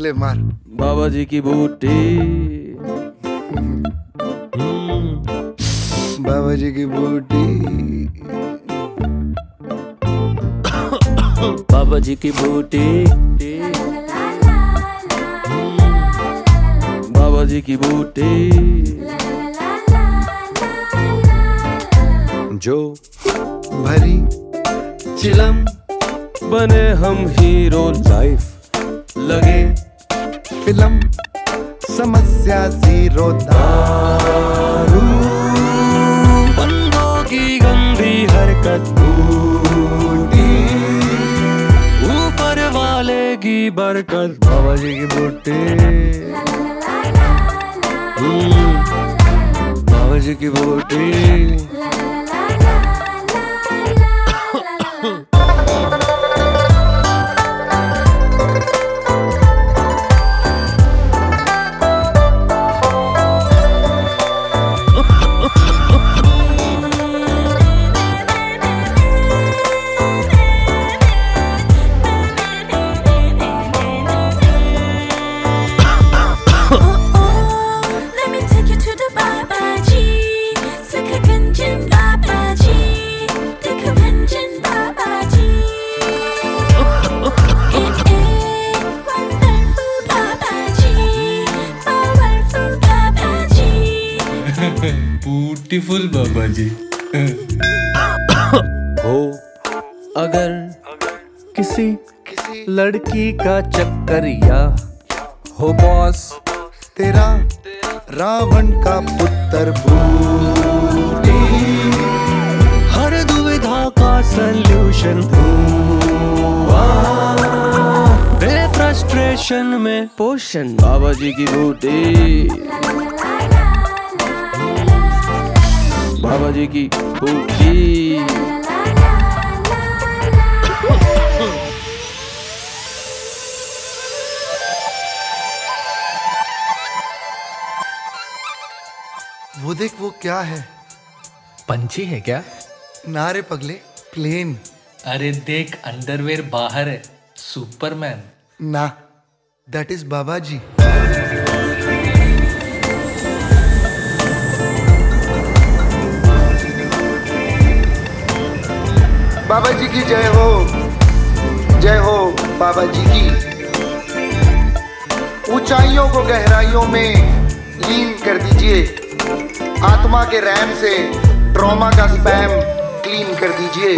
ले मार। बाबा जी की बूटी। बाबा जी की बूटी। बाबा जी की बूटी। बाबा जी की बूटी। जो भरी चिलम। बने हम हीरो लाइफ। लगे फ़िल्म समस्या ज़ीरो दारू बंदों की गंदी हरकत बूटी ऊपर वाले की बरकत बाबा जी की बूटी हम्म, बाबा जी की बूटी ब्यूटीफुल बाबा जी हो अगर किसी लड़की का चक्कर या हो बॉस तेरा रावण का पुत्र हर दुविधा का सल्यूशन फ्रस्ट्रेशन में पोषण बाबा जी की बूटी। बाबा जी की बूटी वो देख वो क्या है? पंछी है क्या? नारे पगले प्लेन अरे देख अंडरवेयर बाहर है सुपरमैन। ना दैट इज़ बाबा जी बाबा जी की जय हो। जय हो बाबा जी की। ऊंचाइयों को गहराइयों में लीन कर दीजिए। आत्मा के रैम से ट्रॉमा का स्पैम क्लीन कर दीजिए।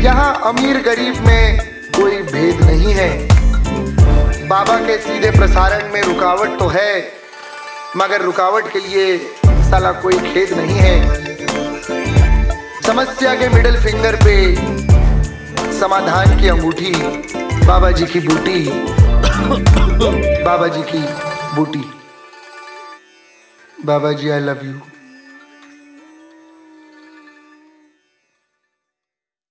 यहाँ अमीर गरीब में कोई भेद नहीं है। बाबा के सीधे प्रसारण में रुकावट तो है, मगर रुकावट के लिए साला कोई खेद नहीं है। समस्या के मिडिल फिंगर पे समाधान की अंगूठी बाबा जी की बूटी बाबा जी की बूटी। बाबा जी आई लव यू